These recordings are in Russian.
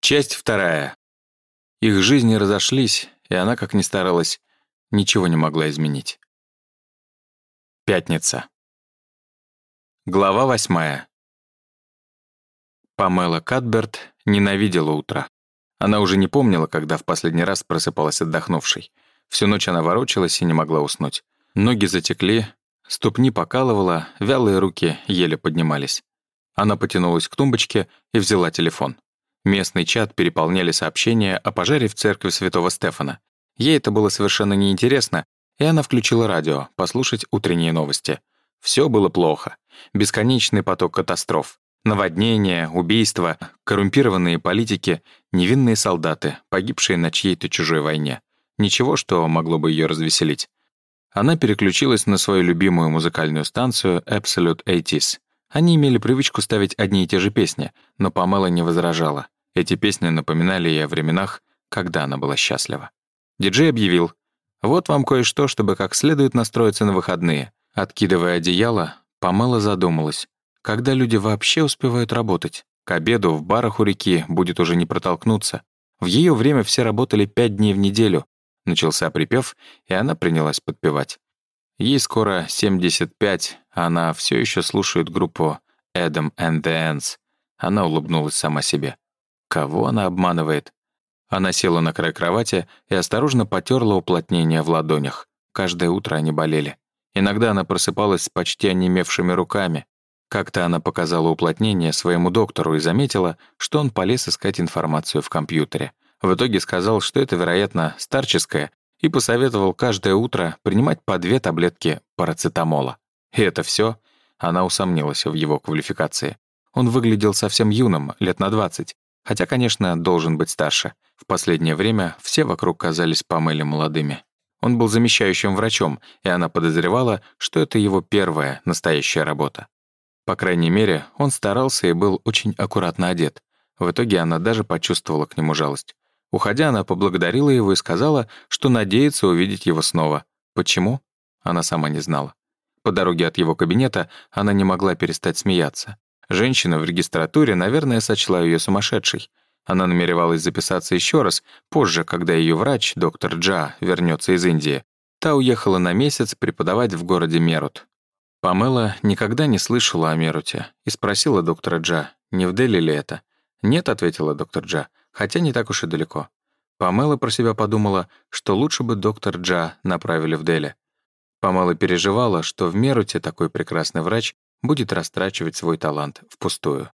Часть вторая. Их жизни разошлись, и она, как ни старалась, ничего не могла изменить. Пятница. Глава восьмая. Памела Кадберт ненавидела утро. Она уже не помнила, когда в последний раз просыпалась отдохнувшей. Всю ночь она ворочалась и не могла уснуть. Ноги затекли, ступни покалывала, вялые руки еле поднимались. Она потянулась к тумбочке и взяла телефон. Местный чат переполняли сообщения о пожаре в церкви святого Стефана. Ей это было совершенно неинтересно, и она включила радио, послушать утренние новости. Все было плохо. Бесконечный поток катастроф. Наводнения, убийства, коррумпированные политики, невинные солдаты, погибшие на чьей-то чужой войне. Ничего, что могло бы ее развеселить. Она переключилась на свою любимую музыкальную станцию Absolute 80 они имели привычку ставить одни и те же песни, но Памела не возражала. Эти песни напоминали ей о временах, когда она была счастлива. Диджей объявил, «Вот вам кое-что, чтобы как следует настроиться на выходные». Откидывая одеяло, Памела задумалась, когда люди вообще успевают работать. К обеду в барах у реки будет уже не протолкнуться. В ее время все работали пять дней в неделю. Начался припев, и она принялась подпевать. Ей скоро 75, а она все еще слушает группу Adam and the Ants. Она улыбнулась сама себе. Кого она обманывает? Она села на край кровати и осторожно потерла уплотнения в ладонях. Каждое утро они болели. Иногда она просыпалась с почти онемевшими руками. Как-то она показала уплотнение своему доктору и заметила, что он полез искать информацию в компьютере. В итоге сказал, что это, вероятно, старческое, и посоветовал каждое утро принимать по две таблетки парацетамола. И это все? Она усомнилась в его квалификации. Он выглядел совсем юным, лет на 20, хотя, конечно, должен быть старше. В последнее время все вокруг казались Памеле молодыми. Он был замещающим врачом, и она подозревала, что это его первая настоящая работа. По крайней мере, он старался и был очень аккуратно одет. В итоге она даже почувствовала к нему жалость. Уходя, она поблагодарила его и сказала, что надеется увидеть его снова. Почему? Она сама не знала. По дороге от его кабинета она не могла перестать смеяться. Женщина в регистратуре, наверное, сочла ее сумасшедшей. Она намеревалась записаться еще раз, позже, когда ее врач, доктор Джа, вернется из Индии. Та уехала на месяц преподавать в городе Мерут. Памела никогда не слышала о Меруте и спросила доктора Джа, не в Дели ли это. «Нет», — ответила доктор Джа, хотя не так уж и далеко. Памела про себя подумала, что лучше бы доктор Джа направили в Дели. Памела переживала, что в Меруте такой прекрасный врач будет растрачивать свой талант впустую.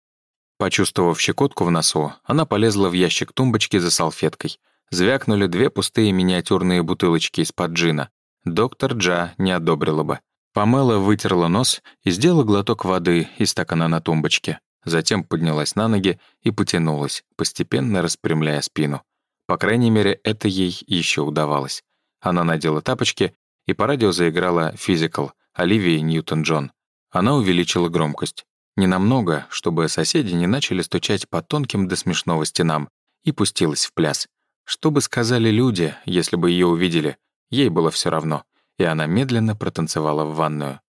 Почувствовав щекотку в носу, она полезла в ящик тумбочки за салфеткой. Звякнули две пустые миниатюрные бутылочки из-под джина. Доктор Джа не одобрила бы. Памела вытерла нос и сделала глоток воды из стакана на тумбочке. Затем поднялась на ноги и потянулась, постепенно распрямляя спину. По крайней мере, это ей еще удавалось. Она надела тапочки, и по радио заиграла «Physical» Оливии Ньютон-Джон. Она увеличила громкость. Ненамного, чтобы соседи не начали стучать по тонким до смешного стенам, и пустилась в пляс. Что бы сказали люди, если бы ее увидели? Ей было все равно, и она медленно протанцевала в ванную.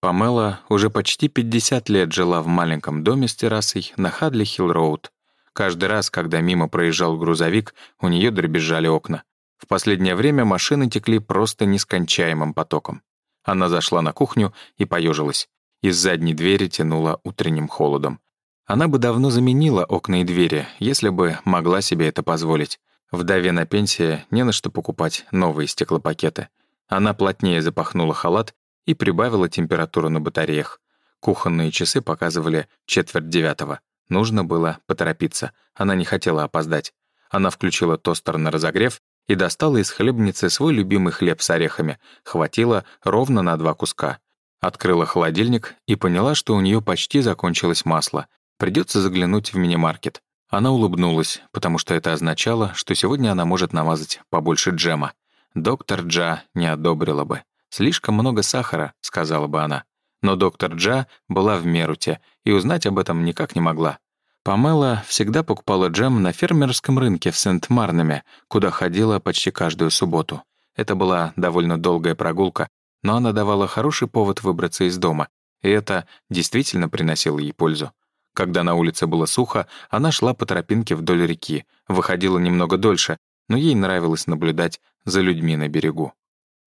Памела уже почти 50 лет жила в маленьком доме с террасой на Хадли-Хилл-Роуд. Каждый раз, когда мимо проезжал грузовик, у нее дребезжали окна. В последнее время машины текли просто нескончаемым потоком. Она зашла на кухню и поежилась. Из задней двери тянула утренним холодом. Она бы давно заменила окна и двери, если бы могла себе это позволить. Вдове на пенсии не на что покупать новые стеклопакеты. Она плотнее запахнула халат и прибавила температуру на батареях. Кухонные часы показывали четверть девятого. Нужно было поторопиться. Она не хотела опоздать. Она включила тостер на разогрев и достала из хлебницы свой любимый хлеб с орехами. Хватило ровно на два куска. Открыла холодильник и поняла, что у нее почти закончилось масло. Придется заглянуть в мини-маркет. Она улыбнулась, потому что это означало, что сегодня она может намазать побольше джема. Доктор Джа не одобрила бы. «Слишком много сахара», — сказала бы она. Но доктор Джа была в Меруте и узнать об этом никак не могла. Памела всегда покупала джем на фермерском рынке в Сент-Марнаме, куда ходила почти каждую субботу. Это была довольно долгая прогулка, но она давала хороший повод выбраться из дома, и это действительно приносило ей пользу. Когда на улице было сухо, она шла по тропинке вдоль реки, выходила немного дольше, но ей нравилось наблюдать за людьми на берегу.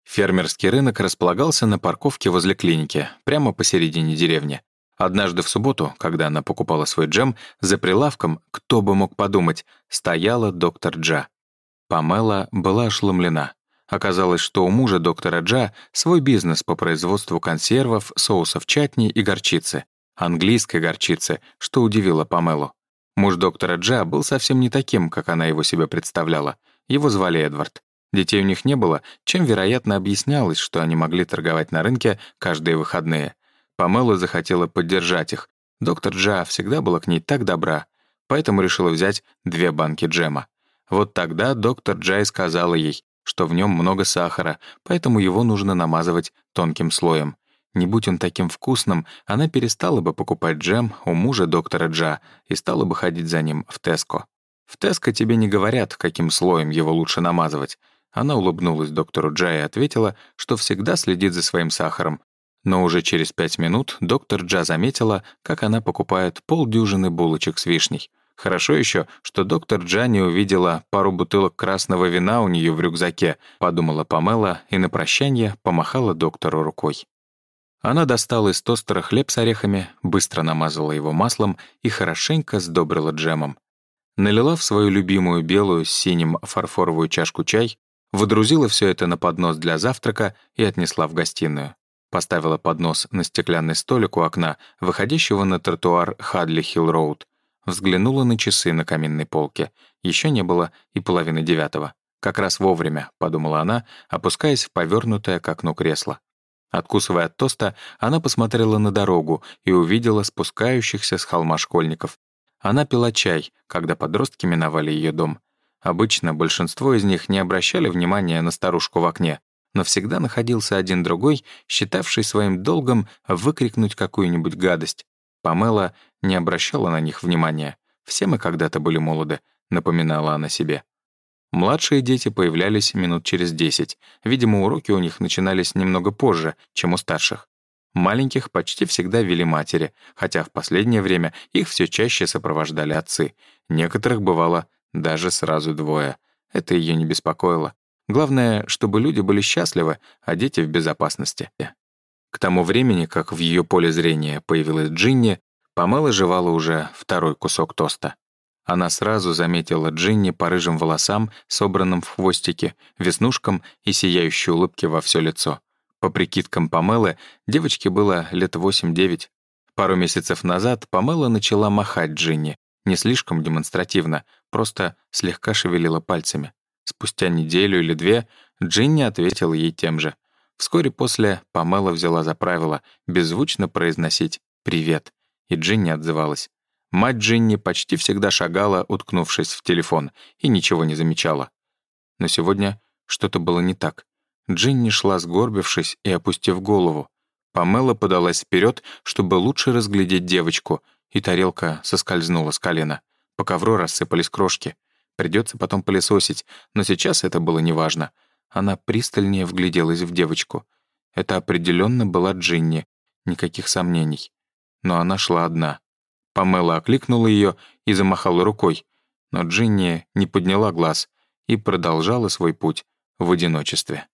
Фермерский рынок располагался на парковке возле клиники, прямо посередине деревни. Однажды в субботу, когда она покупала свой джем, за прилавком, кто бы мог подумать, стояла доктор Джа. Памела была ошеломлена. Оказалось, что у мужа доктора Джа свой бизнес по производству консервов, соусов чатни и горчицы. Английской горчицы, что удивило Памелу. Муж доктора Джа был совсем не таким, как она его себе представляла. Его звали Эдвард. Детей у них не было, чем, вероятно, объяснялось, что они могли торговать на рынке каждые выходные. Памела захотела поддержать их. Доктор Джа всегда была к ней так добра, поэтому решила взять две банки джема. Вот тогда доктор Джай сказала ей, что в нем много сахара, поэтому его нужно намазывать тонким слоем. Не будь он таким вкусным, она перестала бы покупать джем у мужа доктора Джа и стала бы ходить за ним в Теско. В Теско тебе не говорят, каким слоем его лучше намазывать. Она улыбнулась доктору Джа и ответила, что всегда следит за своим сахаром. Но уже через пять минут доктор Джа заметила, как она покупает полдюжины булочек с вишней. Хорошо еще, что доктор Джа не увидела пару бутылок красного вина у нее в рюкзаке, подумала Памела и на прощание помахала доктору рукой. Она достала из тостера хлеб с орехами, быстро намазала его маслом и хорошенько сдобрила джемом. Налила в свою любимую белую с синим фарфоровую чашку чай, выдрузила все это на поднос для завтрака и отнесла в гостиную. Поставила поднос на стеклянный столик у окна, выходящего на тротуар Хадли-Хилл-Роуд. Взглянула на часы на каминной полке. Еще не было и половины девятого. «Как раз вовремя», — подумала она, опускаясь в повернутое к окну кресло. Откусывая от тоста, она посмотрела на дорогу и увидела спускающихся с холма школьников. Она пила чай, когда подростки миновали ее дом. Обычно большинство из них не обращали внимания на старушку в окне, но всегда находился один другой, считавший своим долгом выкрикнуть какую-нибудь гадость. Памела не обращала на них внимания. «Все мы когда-то были молоды», — напоминала она себе. Младшие дети появлялись минут через десять. Видимо, уроки у них начинались немного позже, чем у старших. Маленьких почти всегда вели матери, хотя в последнее время их все чаще сопровождали отцы. Некоторых бывало даже сразу двое. Это ее не беспокоило. Главное, чтобы люди были счастливы, а дети в безопасности. К тому времени, как в ее поле зрения появилась Джинни, Памела жевала уже второй кусок тоста. Она сразу заметила Джинни по рыжим волосам, собранным в хвостике, веснушкам и сияющей улыбке во все лицо. По прикидкам Памелы, девочке было лет 8-9. Пару месяцев назад Памела начала махать Джинни, не слишком демонстративно, просто слегка шевелила пальцами. Спустя неделю или две Джинни ответила ей тем же. Вскоре после Памела взяла за правило беззвучно произносить «привет», и Джинни отзывалась. Мать Джинни почти всегда шагала, уткнувшись в телефон, и ничего не замечала. Но сегодня что-то было не так. Джинни шла сгорбившись и опустив голову. Памела подалась вперед, чтобы лучше разглядеть девочку, и тарелка соскользнула с колена. По ковру рассыпались крошки. Придется потом пылесосить, но сейчас это было неважно. Она пристальнее вгляделась в девочку. Это определенно была Джинни, никаких сомнений. Но она шла одна. Памела окликнула ее и замахала рукой, но Джинни не подняла глаз и продолжала свой путь в одиночестве.